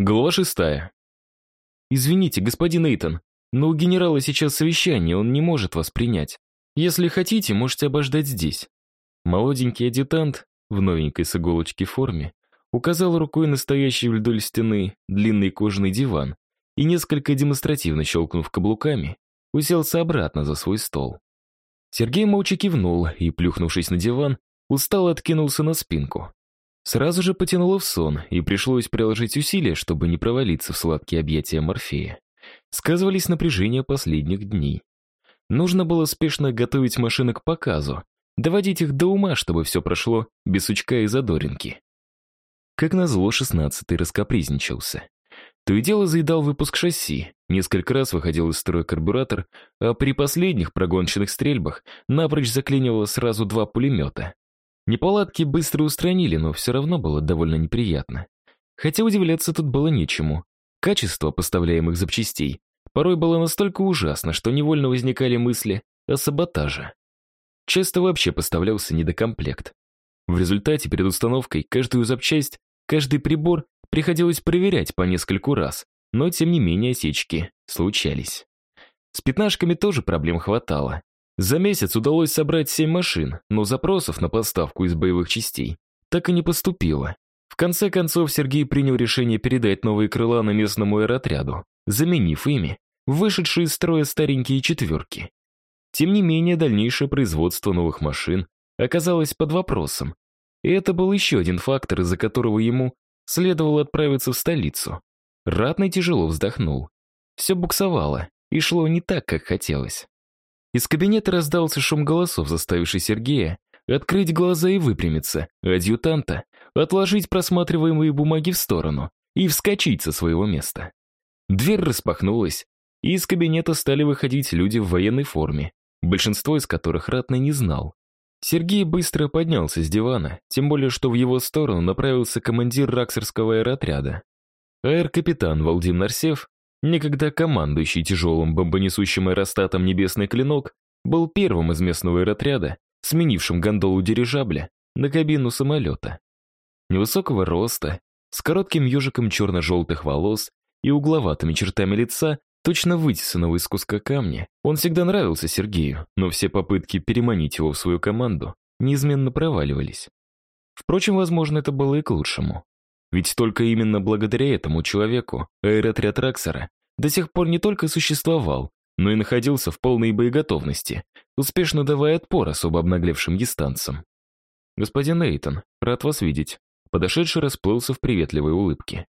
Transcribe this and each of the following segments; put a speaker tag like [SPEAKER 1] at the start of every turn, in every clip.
[SPEAKER 1] Глава шестая. «Извините, господин Эйтон, но у генерала сейчас совещание, он не может вас принять. Если хотите, можете обождать здесь». Молоденький адъютант в новенькой с иголочки форме указал рукой на стоящий вдоль стены длинный кожаный диван и, несколько демонстративно щелкнув каблуками, уселся обратно за свой стол. Сергей молча кивнул и, плюхнувшись на диван, устало откинулся на спинку. Сразу же потянуло в сон, и пришлось приложить усилия, чтобы не провалиться в сладкие объятия Морфея. Сказывались напряжения последних дней. Нужно было спешно готовить машины к показу, доводить их до ума, чтобы все прошло без сучка и задоринки. Как назло, шестнадцатый раскопризничался. То и дело заедал выпуск шасси, несколько раз выходил из строя карбюратор, а при последних прогоночных стрельбах напрочь заклинивало сразу два пулемета. Неполадки быстро устранили, но все равно было довольно неприятно. Хотя удивляться тут было нечему. Качество поставляемых запчастей порой было настолько ужасно, что невольно возникали мысли о саботаже. Часто вообще поставлялся недокомплект. В результате перед установкой каждую запчасть, каждый прибор приходилось проверять по нескольку раз, но тем не менее осечки случались. С пятнашками тоже проблем хватало. За месяц удалось собрать семь машин, но запросов на поставку из боевых частей так и не поступило. В конце концов, Сергей принял решение передать новые крыла на местному аэротряду, заменив ими вышедшие из строя старенькие четверки. Тем не менее, дальнейшее производство новых машин оказалось под вопросом. И это был еще один фактор, из-за которого ему следовало отправиться в столицу. Ратный тяжело вздохнул. Все буксовало и шло не так, как хотелось. Из кабинета раздался шум голосов, заставивший Сергея открыть глаза и выпрямиться, адъютанта отложить просматриваемые бумаги в сторону и вскочить со своего места. Дверь распахнулась, и из кабинета стали выходить люди в военной форме, большинство из которых ратный не знал. Сергей быстро поднялся с дивана, тем более что в его сторону направился командир Раксерского аэротряда. Аэр-капитан Валдим Нарсев, некогда командующий тяжелым бомбонесущим аэростатом «Небесный клинок», был первым из местного аэротряда, сменившим гондолу дирижабля на кабину самолета. Невысокого роста, с коротким ежиком черно-желтых волос и угловатыми чертами лица, точно вытесанного из куска камня, он всегда нравился Сергею, но все попытки переманить его в свою команду неизменно проваливались. Впрочем, возможно, это было и к лучшему. Ведь только именно благодаря этому человеку аэротряд Раксера до сих пор не только существовал, но и находился в полной боеготовности, успешно давая отпор особо обнаглевшим естанцам. «Господин Эйтон, рад вас видеть». Подошедший расплылся в приветливой улыбке.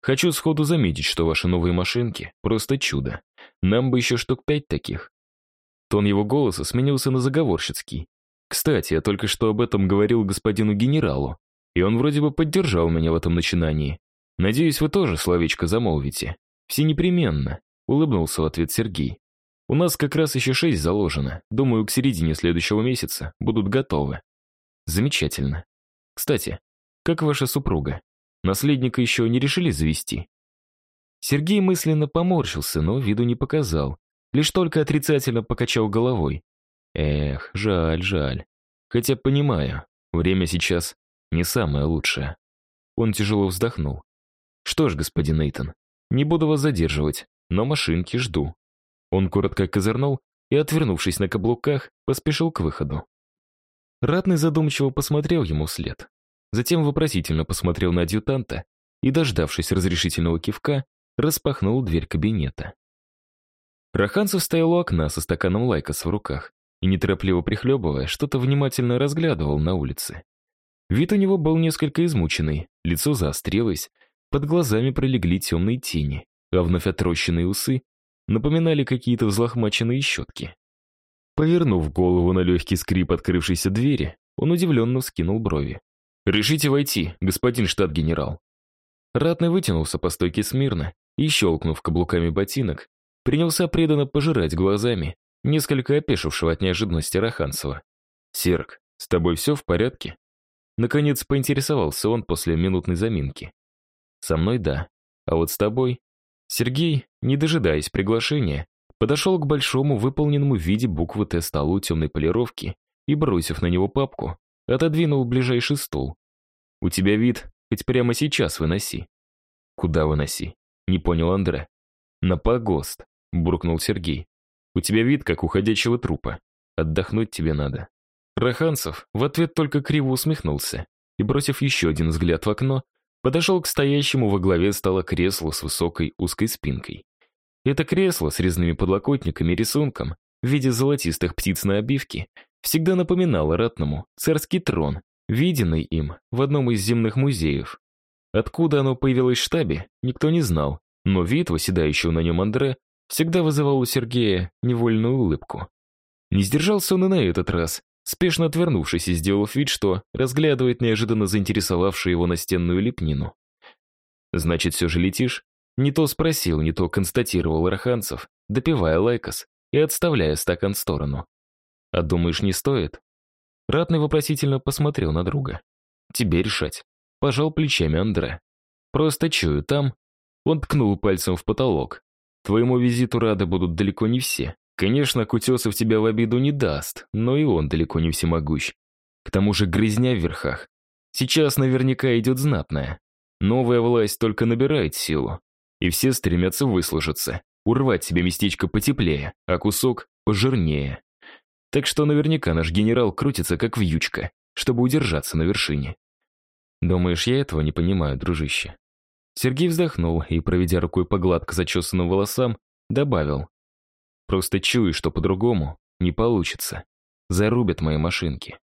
[SPEAKER 1] «Хочу сходу заметить, что ваши новые машинки — просто чудо. Нам бы еще штук пять таких». Тон его голоса сменился на заговорщицкий. «Кстати, я только что об этом говорил господину генералу, и он вроде бы поддержал меня в этом начинании. Надеюсь, вы тоже словечко замолвите. Все непременно», — улыбнулся в ответ Сергей. У нас как раз еще шесть заложено. Думаю, к середине следующего месяца будут готовы. Замечательно. Кстати, как ваша супруга? Наследника еще не решили завести? Сергей мысленно поморщился, но виду не показал. Лишь только отрицательно покачал головой. Эх, жаль, жаль. Хотя понимаю, время сейчас не самое лучшее. Он тяжело вздохнул. Что ж, господин Нейтон, не буду вас задерживать, но машинки жду. Он коротко козырнул и, отвернувшись на каблуках, поспешил к выходу. Ратный задумчиво посмотрел ему вслед. Затем вопросительно посмотрел на адъютанта и, дождавшись разрешительного кивка, распахнул дверь кабинета. Раханцев стоял у окна со стаканом лайкос в руках и, неторопливо прихлебывая, что-то внимательно разглядывал на улице. Вид у него был несколько измученный, лицо заострилось, под глазами пролегли темные тени, а вновь отрощенные усы напоминали какие-то взлохмаченные щетки. Повернув голову на легкий скрип открывшейся двери, он удивленно скинул брови. «Решите войти, господин штат-генерал». Ратный вытянулся по стойке смирно и, щелкнув каблуками ботинок, принялся преданно пожирать глазами несколько опешившего от неожиданности Раханцева. «Серк, с тобой все в порядке?» Наконец поинтересовался он после минутной заминки. «Со мной да, а вот с тобой Сергей, не дожидаясь приглашения, подошел к большому выполненному в виде буквы Т столу темной полировки и, бросив на него папку, отодвинул ближайший стул. «У тебя вид, хоть прямо сейчас выноси». Куда выноси? Не понял Андре. На погост, буркнул Сергей. У тебя вид, как у ходячего трупа. Отдохнуть тебе надо. Раханцев в ответ только криво усмехнулся и, бросив еще один взгляд в окно, подошел к стоящему во главе стола креслу с высокой узкой спинкой. Это кресло с резными подлокотниками и рисунком в виде золотистых птиц на обивке всегда напоминало ратному царский трон, виденный им в одном из земных музеев. Откуда оно появилось в штабе, никто не знал, но вид, восседающего на нем Андре, всегда вызывал у Сергея невольную улыбку. Не сдержался он и на этот раз, спешно отвернувшись и сделав вид, что разглядывает неожиданно заинтересовавшую его настенную лепнину. «Значит, все же летишь?» Не то спросил, не то констатировал Раханцев, допивая лайкос и отставляя стакан в сторону. «А думаешь, не стоит?» Ратный вопросительно посмотрел на друга. «Тебе решать». Пожал плечами Андре. «Просто чую, там...» Он ткнул пальцем в потолок. «Твоему визиту рады будут далеко не все. Конечно, Кутесов тебя в обиду не даст, но и он далеко не всемогущ. К тому же грызня в верхах. Сейчас наверняка идет знатная. Новая власть только набирает силу. И все стремятся выслужиться, урвать себе местечко потеплее, а кусок пожирнее. Так что наверняка наш генерал крутится как вьючка, чтобы удержаться на вершине. Думаешь, я этого не понимаю, дружище? Сергей вздохнул и, проведя рукой по гладко зачесанным волосам, добавил. Просто чую, что по-другому не получится. Зарубят мои машинки.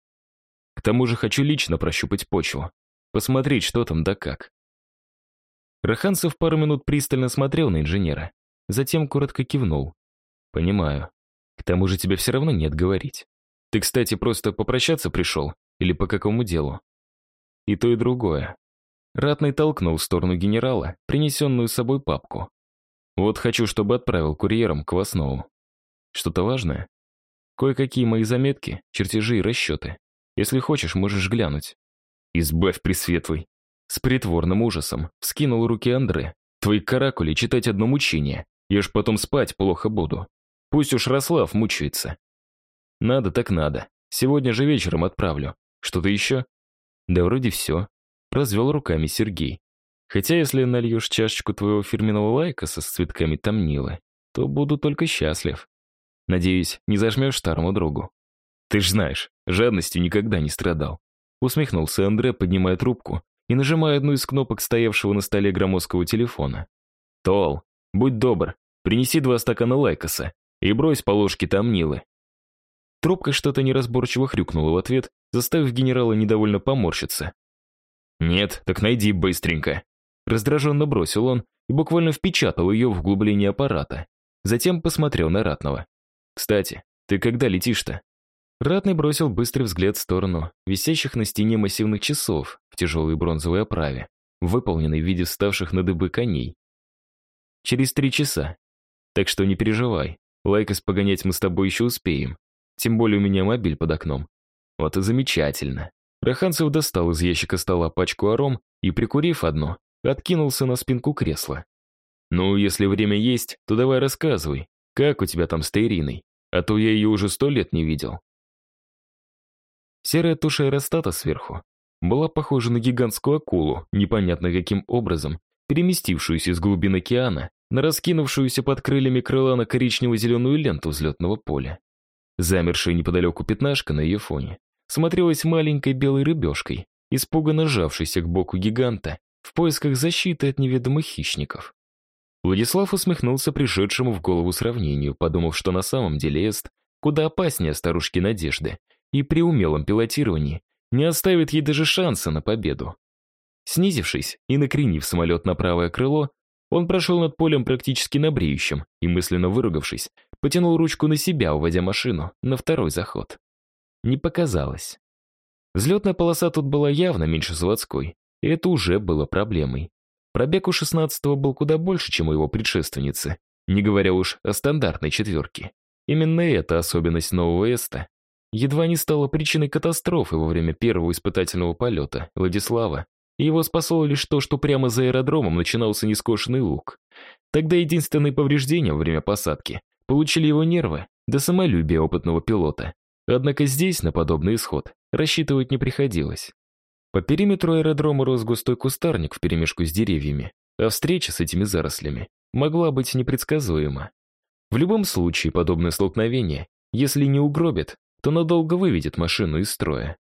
[SPEAKER 1] К тому же хочу лично прощупать почву. Посмотреть, что там да как. Раханцев пару минут пристально смотрел на инженера. Затем коротко кивнул. «Понимаю. К тому же тебе все равно нет говорить. Ты, кстати, просто попрощаться пришел? Или по какому делу?» «И то, и другое». Ратный толкнул в сторону генерала, принесенную с собой папку. «Вот хочу, чтобы отправил курьером к Кваснову. Что-то важное? Кое-какие мои заметки, чертежи и расчеты. Если хочешь, можешь глянуть. Избавь, Пресветлый. С притворным ужасом вскинул руки Андре. Твои каракули читать одно мучение. Я ж потом спать плохо буду. Пусть уж Рослав мучается. Надо так надо. Сегодня же вечером отправлю. Что-то еще? Да вроде все. Развел руками Сергей. Хотя если нальешь чашечку твоего фирменного лайкоса с цветками тамнилы, то буду только счастлив. Надеюсь, не зажмешь старому другу. Ты ж знаешь, жадностью никогда не страдал. Усмехнулся Андре, поднимая трубку и нажимая одну из кнопок стоявшего на столе громоздкого телефона. Тол, будь добр, принеси два стакана лайкоса и брось по ложке там Нилы. Трубка что-то неразборчиво хрюкнула в ответ, заставив генерала недовольно поморщиться. «Нет, так найди быстренько». Раздраженно бросил он и буквально впечатал ее в углубление аппарата. Затем посмотрел на Ратного. Кстати, ты когда летишь-то? Ратный бросил быстрый взгляд в сторону висящих на стене массивных часов в тяжелой бронзовой оправе, выполненной в виде вставших на дыбы коней. Через три часа. Так что не переживай, лайкос погонять мы с тобой еще успеем. Тем более у меня мобиль под окном. Вот и замечательно. Раханцев достал из ящика стола пачку аром и, прикурив одну, откинулся на спинку кресла. «Ну, если время есть, то давай рассказывай, как у тебя там с Тейриной? А то я ее уже сто лет не видел. Серая туша аэростата сверху была похожа на гигантскую акулу, непонятно каким образом, переместившуюся из глубин океана на раскинувшуюся под крыльями крыла на коричнево-зеленую ленту взлетного поля. Замершая неподалеку пятнашка на ее фоне смотрелась маленькой белой рыбешкой, испуганно сжавшейся к боку гиганта в поисках защиты от неведомых хищников. Владислав усмехнулся пришедшему в голову сравнению, подумав, что на самом деле Эст куда опаснее старушки Надежды, и при умелом пилотировании не оставит ей даже шанса на победу. Снизившись и накренив самолет на правое крыло, он прошел над полем практически на бреющем и, мысленно выругавшись, потянул ручку на себя, уводя машину на второй заход. Не показалось. Взлетная полоса тут была явно меньше заводской, и это уже было проблемой. Пробег у 16-го был куда больше, чем у его предшественницы, не говоря уж о стандартной четверке. Именно эта особенность нового Эста едва не стала причиной катастрофы во время первого испытательного полета Владислава, и его спасло лишь то, что прямо за аэродромом начинался нескошенный лук. Тогда единственные повреждения во время посадки получили его нервы да самолюбие опытного пилота. Однако здесь на подобный исход рассчитывать не приходилось. По периметру аэродрома рос густой кустарник вперемешку с деревьями, а встреча с этими зарослями могла быть непредсказуема. В любом случае, подобное столкновение, если не угробит, то надолго выведет машину из строя.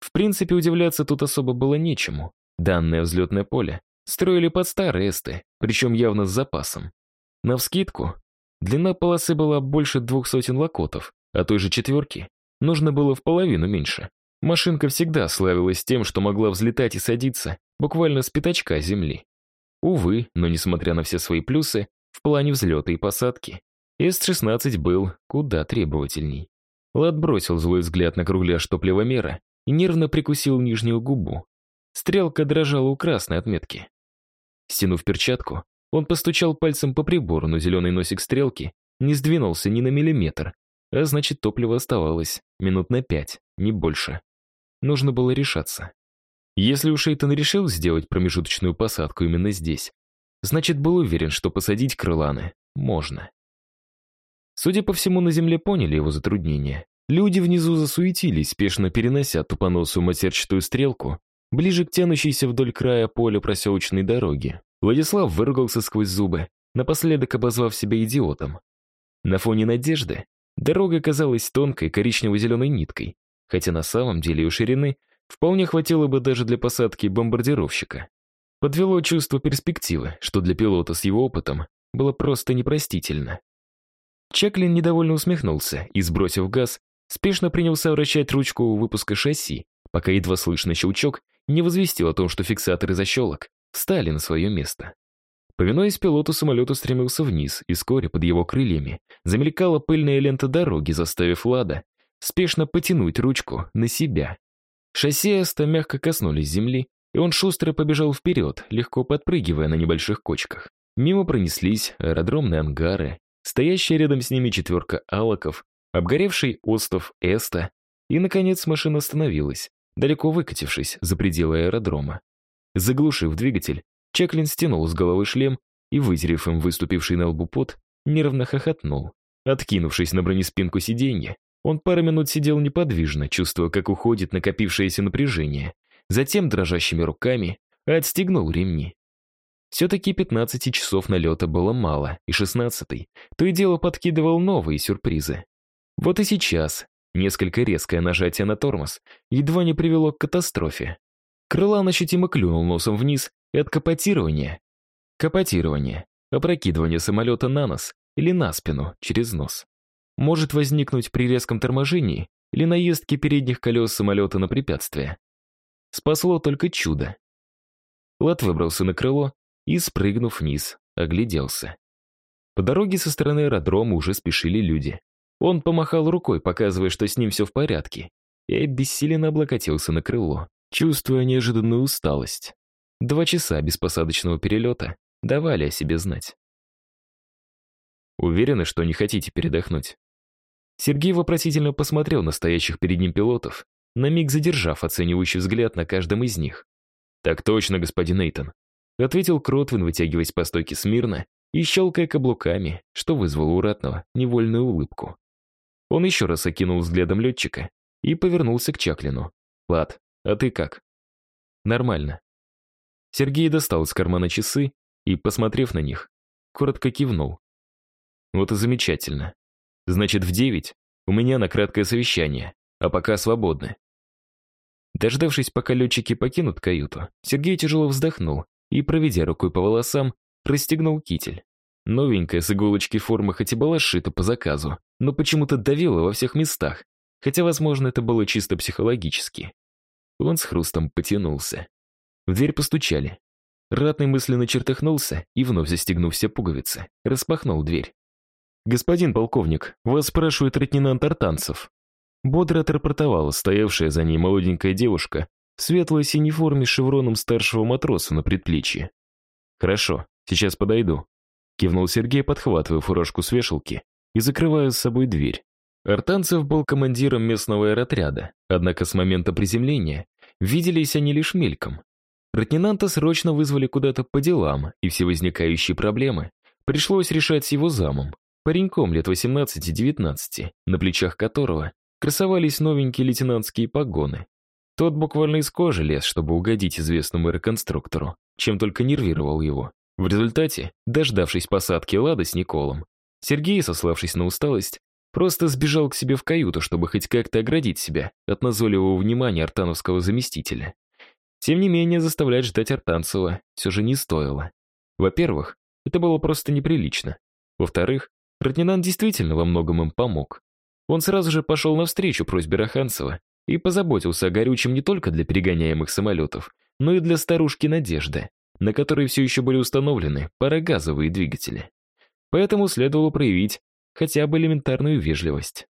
[SPEAKER 1] В принципе, удивляться тут особо было нечему. Данное взлетное поле строили под старые эсты, причем явно с запасом. Навскидку, длина полосы была больше двух сотен локотов, а той же четверки нужно было в половину меньше. Машинка всегда славилась тем, что могла взлетать и садиться буквально с пятачка земли. Увы, но несмотря на все свои плюсы, в плане взлета и посадки, С-16 был куда требовательней. Лад бросил злой взгляд на кругляш топливомера и нервно прикусил нижнюю губу. Стрелка дрожала у красной отметки. Стянув перчатку, он постучал пальцем по прибору, но зеленый носик стрелки не сдвинулся ни на миллиметр, а значит, топливо оставалось минут на пять, не больше. Нужно было решаться. Если уж Эйтон решил сделать промежуточную посадку именно здесь, значит, был уверен, что посадить крыланы можно. Судя по всему, на земле поняли его затруднения. Люди внизу засуетились, спешно перенося тупоносую матерчатую стрелку ближе к тянущейся вдоль края поля проселочной дороги. Владислав выругался сквозь зубы, напоследок обозвав себя идиотом. На фоне надежды дорога казалась тонкой коричнево-зеленой ниткой, хотя на самом деле ее ширины вполне хватило бы даже для посадки бомбардировщика. Подвело чувство перспективы, что для пилота с его опытом было просто непростительно. Чеклин недовольно усмехнулся и, сбросив газ, спешно принялся вращать ручку выпуска шасси, пока едва слышный щелчок не возвестил о том, что фиксаторы защелок встали на свое место. Повинуясь пилоту, самолет устремился вниз, и вскоре под его крыльями замелькала пыльная лента дороги, заставив Лада спешно потянуть ручку на себя. Шасси Эста мягко коснулись земли, и он шустро побежал вперед, легко подпрыгивая на небольших кочках. Мимо пронеслись аэродромные ангары, стоящая рядом с ними четверка алаков, обгоревший остов Эста, и, наконец, машина остановилась, далеко выкатившись за пределы аэродрома. Заглушив двигатель, Чеклин стянул с головы шлем и, вытерев им выступивший на лбу пот, нервно хохотнул. Откинувшись на бронеспинку сиденья, он пару минут сидел неподвижно, чувствуя, как уходит накопившееся напряжение. Затем дрожащими руками отстегнул ремни. Все-таки 15 часов налета было мало, и 16-й то и дело подкидывал новые сюрпризы. Вот и сейчас несколько резкое нажатие на тормоз едва не привело к катастрофе. Крылан ощутимо клюнул носом вниз, и от капотирования. Капотирование — опрокидывание самолета на нос или на спину через нос может возникнуть при резком торможении или наездке передних колес самолета на препятствие. Спасло только чудо. Лат выбрался на крыло и, спрыгнув вниз, огляделся. По дороге со стороны аэродрома уже спешили люди. Он помахал рукой, показывая, что с ним все в порядке, и обессиленно облокотился на крыло, чувствуя неожиданную усталость. Два часа без посадочного перелета давали о себе знать. «Уверены, что не хотите передохнуть?» Сергей вопросительно посмотрел на стоящих перед ним пилотов, на миг задержав оценивающий взгляд на каждом из них. «Так точно, господин Эйтон», — ответил Кротвин, вытягиваясь по стойке смирно и щелкая каблуками, что вызвало у Ратного невольную улыбку. Он еще раз окинул взглядом летчика и повернулся к Чаклину. «Лад, а ты как?» «Нормально». Сергей достал из кармана часы и, посмотрев на них, коротко кивнул. «Вот и замечательно. Значит, в девять у меня на краткое совещание, а пока свободны. Дождавшись, пока летчики покинут каюту, Сергей тяжело вздохнул и, проведя рукой по волосам, расстегнул китель. Новенькая с иголочки форма хоть и была сшита по заказу, но почему-то давила во всех местах, хотя, возможно, это было чисто психологически. Он с хрустом потянулся. В дверь постучали. Ратный мысленно чертыхнулся и, вновь застегнув все пуговицы, распахнул дверь. «Господин полковник, вас спрашивает лейтенант Артанцев». Бодро отрапортовала стоявшая за ней молоденькая девушка в светлой синей форме с шевроном старшего матроса на предплечье. «Хорошо, сейчас подойду», — кивнул Сергей, подхватывая фуражку с вешалки и закрывая с собой дверь. Артанцев был командиром местного аэротряда, однако с момента приземления виделись они лишь мельком. Лейтенанта срочно вызвали куда-то по делам, и все возникающие проблемы пришлось решать с его замом пареньком лет 18-19, на плечах которого красовались новенькие лейтенантские погоны. Тот буквально из кожи лез, чтобы угодить известному реконструктору, чем только нервировал его. В результате, дождавшись посадки Лады с Николом, Сергей, сославшись на усталость, просто сбежал к себе в каюту, чтобы хоть как-то оградить себя от назойливого внимания артановского заместителя. Тем не менее, заставлять ждать Артанцева все же не стоило. Во-первых, это было просто неприлично. Во-вторых, Ротнинан действительно во многом им помог. Он сразу же пошел навстречу просьбе Раханцева и позаботился о горючем не только для перегоняемых самолетов, но и для старушки Надежды, на которой все еще были установлены парогазовые двигатели. Поэтому следовало проявить хотя бы элементарную вежливость.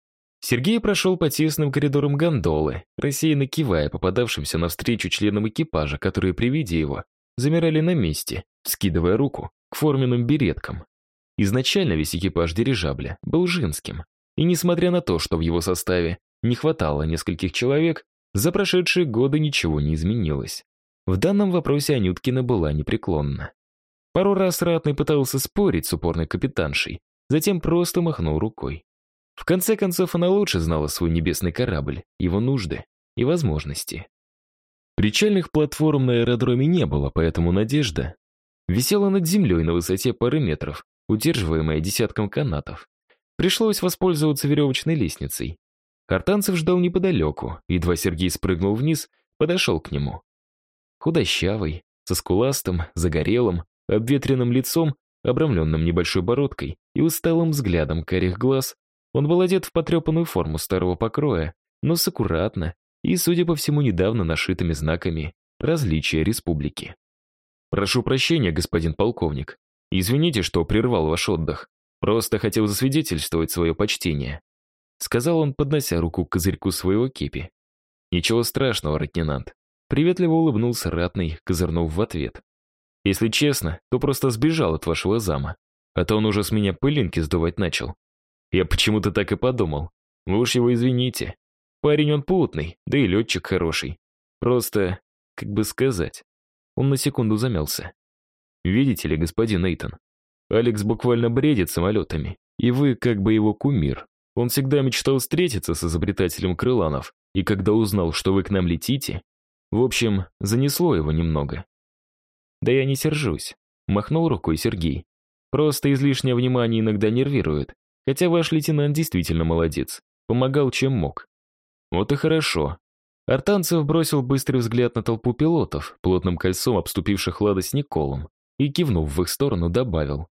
[SPEAKER 1] Сергей прошел по тесным коридорам гондолы, рассеянно кивая попадавшимся навстречу членам экипажа, которые при виде его замирали на месте, скидывая руку к форменным береткам. Изначально весь экипаж дирижабля был женским, и несмотря на то, что в его составе не хватало нескольких человек, за прошедшие годы ничего не изменилось. В данном вопросе Анюткина была непреклонна. Пару раз Ратный пытался спорить с упорной капитаншей, затем просто махнул рукой. В конце концов, она лучше знала свой небесный корабль, его нужды и возможности. Причальных платформ на аэродроме не было, поэтому «Надежда» висела над землей на высоте пары метров, удерживаемая десятком канатов. Пришлось воспользоваться веревочной лестницей. Картанцев ждал неподалеку, едва Сергей спрыгнул вниз, подошел к нему. Худощавый, со скуластым, загорелым, обветренным лицом, обрамленным небольшой бородкой и усталым взглядом карих глаз, он был одет в потрепанную форму старого покроя, но с аккуратно и, судя по всему, недавно нашитыми знаками различия республики. «Прошу прощения, господин полковник. Извините, что прервал ваш отдых. Просто хотел засвидетельствовать свое почтение», сказал он, поднося руку к козырьку своего кепи. «Ничего страшного, лейтенант». Приветливо улыбнулся ратный, козырнув в ответ. «Если честно, то просто сбежал от вашего зама. А то он уже с меня пылинки сдувать начал. Я почему-то так и подумал. Вы уж его извините. Парень он путный, да и летчик хороший. Просто, как бы сказать. Он на секунду замялся. Видите ли, господин Нейтон, Алекс буквально бредит самолетами, и вы как бы его кумир. Он всегда мечтал встретиться с изобретателем Крыланов, и когда узнал, что вы к нам летите, в общем, занесло его немного. Да я не сержусь, махнул рукой Сергей. Просто излишнее внимание иногда нервирует. Хотя ваш лейтенант действительно молодец. Помогал, чем мог. Вот и хорошо. Артанцев бросил быстрый взгляд на толпу пилотов, плотным кольцом обступивших Лада с Николом, и, кивнув в их сторону, добавил.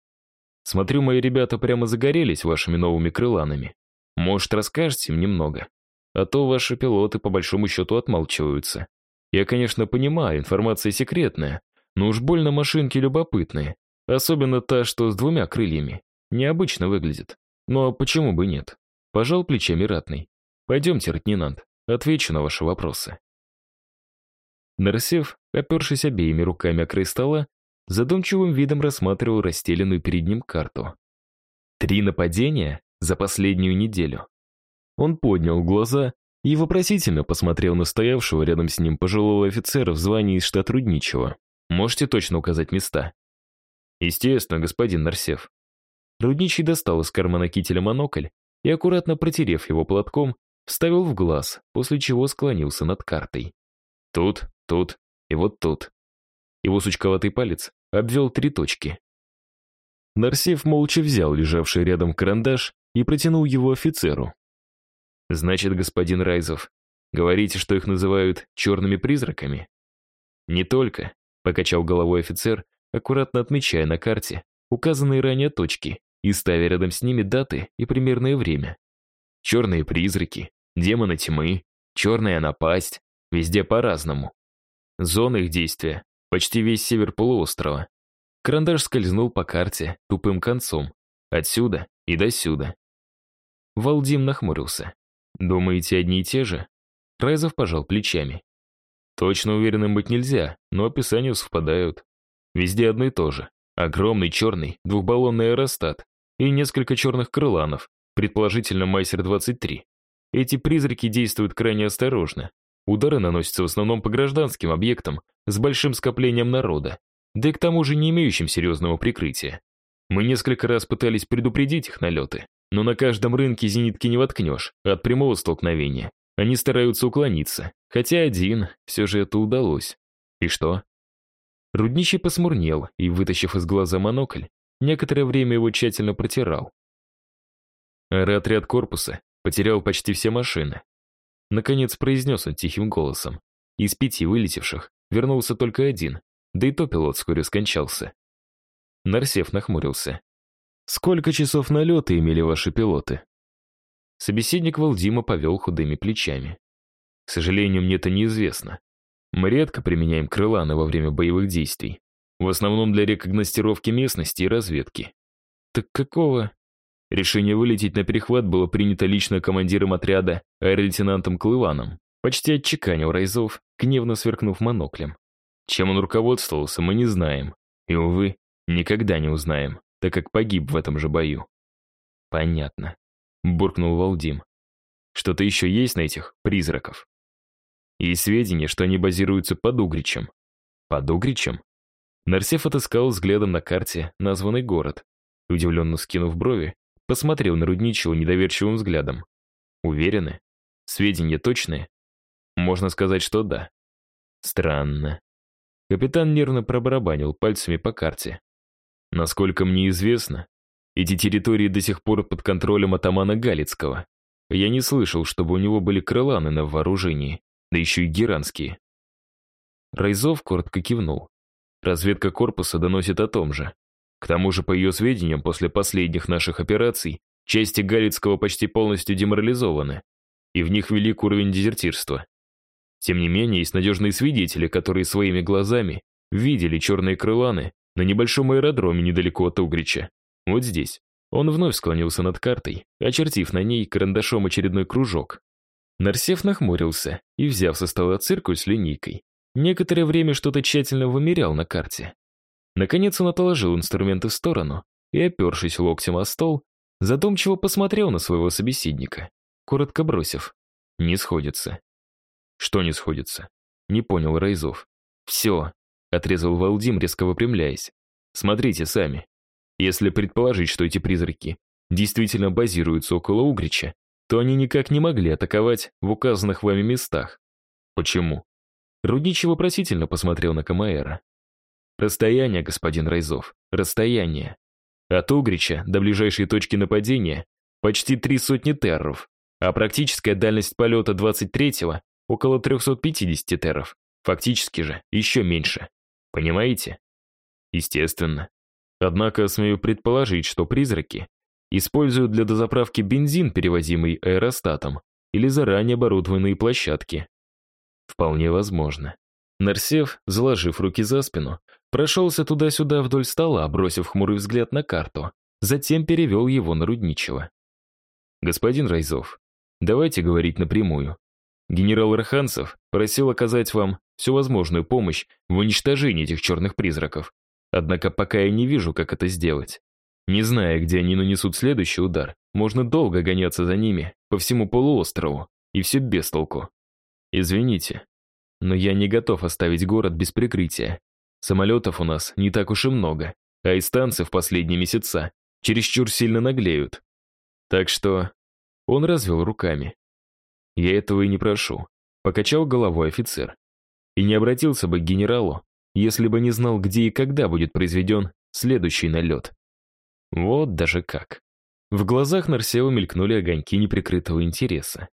[SPEAKER 1] «Смотрю, мои ребята прямо загорелись вашими новыми крыланами. Может, расскажете им немного? А то ваши пилоты по большому счету отмалчиваются. Я, конечно, понимаю, информация секретная, но уж больно машинки любопытные. Особенно та, что с двумя крыльями. Необычно выглядит. Но почему бы нет? Пожал плечами ратный. Пойдемте, лейтенант, отвечу на ваши вопросы. Нарсев, опершись обеими руками о край стола, задумчивым видом рассматривал расстеленную перед ним карту. Три нападения за последнюю неделю. Он поднял глаза и вопросительно посмотрел на стоявшего рядом с ним пожилого офицера в звании штат-рудничего. Можете точно указать места? Естественно, господин Нарсев. Рудничий достал из кармана кителя монокль и, аккуратно протерев его платком, вставил в глаз, после чего склонился над картой. Тут, тут и вот тут. Его сучковатый палец обвел три точки. Нарсев молча взял лежавший рядом карандаш и протянул его офицеру. «Значит, господин Райзов, говорите, что их называют черными призраками?» «Не только», — покачал головой офицер, аккуратно отмечая на карте указанные ранее точки и ставя рядом с ними даты и примерное время. Черные призраки, демоны тьмы, черная напасть, везде по-разному. Зона их действия — почти весь север полуострова. Карандаш скользнул по карте тупым концом, отсюда и до сюда. Валдим нахмурился. «Думаете, одни и те же?» Райзов пожал плечами. «Точно уверенным быть нельзя, но описания совпадают. Везде одно и то же. Огромный черный двухбаллонный аэростат, и несколько черных крыланов, предположительно Майсер-23. Эти призраки действуют крайне осторожно. Удары наносятся в основном по гражданским объектам с большим скоплением народа, да и к тому же не имеющим серьезного прикрытия. Мы несколько раз пытались предупредить их налеты, но на каждом рынке зенитки не воткнешь от прямого столкновения. Они стараются уклониться, хотя один, все же это удалось. И что? Рудничий посмурнел и, вытащив из глаза монокль, некоторое время его тщательно протирал. Аэроотряд корпуса потерял почти все машины. Наконец произнес он тихим голосом. Из пяти вылетевших вернулся только один, да и то пилот вскоре скончался. Нарсев нахмурился. «Сколько часов налета имели ваши пилоты?» Собеседник Валдима повел худыми плечами. «К сожалению, мне это неизвестно. Мы редко применяем крыланы во время боевых действий. В основном для рекогностировки местности и разведки. Так какого? Решение вылететь на перехват было принято лично командиром отряда аэролейтенантом Клываном. Почти отчеканил Райзов, гневно сверкнув моноклем. Чем он руководствовался, мы не знаем. И, увы, никогда не узнаем, так как погиб в этом же бою. Понятно. Буркнул Валдим. Что-то еще есть на этих призраков? И сведения, что они базируются под Угричем. Под Угричем? Нарсев отыскал взглядом на карте названный город. Удивленно скинув брови, посмотрел на Рудничего недоверчивым взглядом. Уверены? Сведения точные? Можно сказать, что да. Странно. Капитан нервно пробарабанил пальцами по карте. Насколько мне известно, эти территории до сих пор под контролем атамана Галицкого. Я не слышал, чтобы у него были крыланы на вооружении да еще и геранские. Райзов коротко кивнул. Разведка корпуса доносит о том же. К тому же, по ее сведениям, после последних наших операций, части Галицкого почти полностью деморализованы, и в них велик уровень дезертирства. Тем не менее, есть надежные свидетели, которые своими глазами видели черные крыланы на небольшом аэродроме недалеко от Угрича. Вот здесь. Он вновь склонился над картой, очертив на ней карандашом очередной кружок, Нарсев нахмурился и, взяв со стола циркуль с линейкой, некоторое время что-то тщательно вымерял на карте. Наконец он отложил инструменты в сторону и, опершись локтем о стол, задумчиво посмотрел на своего собеседника, коротко бросив. «Не сходится». «Что не сходится?» Не понял Райзов. «Все», — отрезал Валдим, резко выпрямляясь. «Смотрите сами. Если предположить, что эти призраки действительно базируются около Угрича, то они никак не могли атаковать в указанных вами местах. Почему? Рудничий вопросительно посмотрел на Камаэра. Расстояние, господин Райзов, расстояние. От Угрича до ближайшей точки нападения почти три сотни терров, а практическая дальность полета 23-го около 350 терров. Фактически же еще меньше. Понимаете? Естественно. Однако смею предположить, что призраки Используют для дозаправки бензин, перевозимый аэростатом, или заранее оборудованные площадки. Вполне возможно. Нарсев, заложив руки за спину, прошелся туда-сюда вдоль стола, бросив хмурый взгляд на карту, затем перевел его на Рудничего. «Господин Райзов, давайте говорить напрямую. Генерал Раханцев просил оказать вам всю возможную помощь в уничтожении этих черных призраков. Однако пока я не вижу, как это сделать. Не зная, где они нанесут следующий удар, можно долго гоняться за ними по всему полуострову, и все без толку. Извините, но я не готов оставить город без прикрытия. Самолетов у нас не так уж и много, а и станции в последние месяца чересчур сильно наглеют. Так что он развел руками. Я этого и не прошу, покачал головой офицер. И не обратился бы к генералу, если бы не знал, где и когда будет произведен следующий налет. Вот даже как. В глазах Нарсева мелькнули огоньки неприкрытого интереса.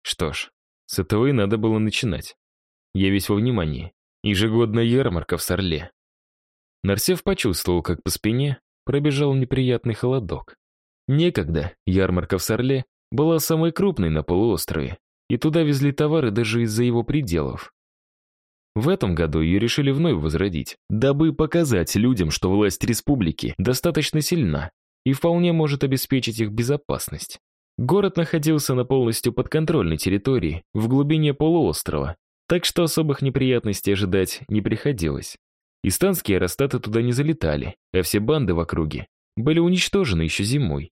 [SPEAKER 1] Что ж, с этого и надо было начинать. Я весь во внимании. Ежегодная ярмарка в Сорле. Нарсев почувствовал, как по спине пробежал неприятный холодок. Некогда ярмарка в Сорле была самой крупной на полуострове, и туда везли товары даже из-за его пределов. В этом году ее решили вновь возродить, дабы показать людям, что власть республики достаточно сильна и вполне может обеспечить их безопасность. Город находился на полностью подконтрольной территории, в глубине полуострова, так что особых неприятностей ожидать не приходилось. Истанские аэростаты туда не залетали, а все банды в округе были уничтожены еще зимой.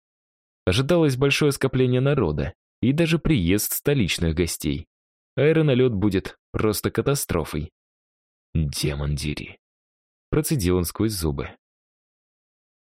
[SPEAKER 1] Ожидалось большое скопление народа и даже приезд столичных гостей аэроналет будет просто катастрофой. Демон дери. Процедил он сквозь зубы.